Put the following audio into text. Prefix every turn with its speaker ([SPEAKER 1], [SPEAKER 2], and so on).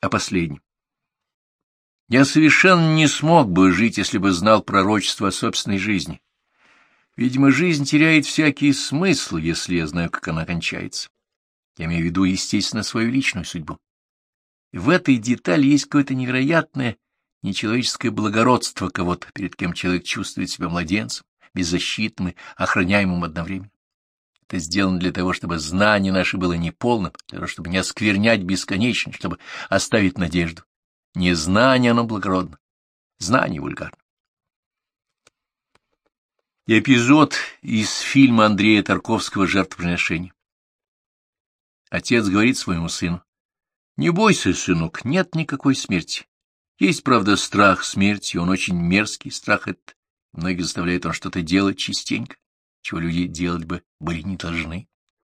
[SPEAKER 1] о последнем. Я совершенно не смог бы жить, если бы знал пророчество о собственной жизни. Видимо, жизнь теряет всякий смысл, если я знаю, как она кончается. Я имею в виду, естественно, свою личную судьбу. в этой детали есть какое-то невероятное нечеловеческое благородство кого-то, перед кем человек чувствует себя младенцем, беззащитным и охраняемым одновременно. Это сделано для того, чтобы знание наше было неполным, для того, чтобы не осквернять бесконечно, чтобы оставить надежду. Не знание оно благородно, знание вульгарно. Эпизод из фильма Андрея Тарковского «Жертвоприношение». Отец говорит своему сыну, «Не бойся, сынок, нет никакой смерти. Есть, правда, страх смерти, он очень мерзкий, страх этот. Многие заставляют он что-то делать частенько, чего люди делать бы были не должны.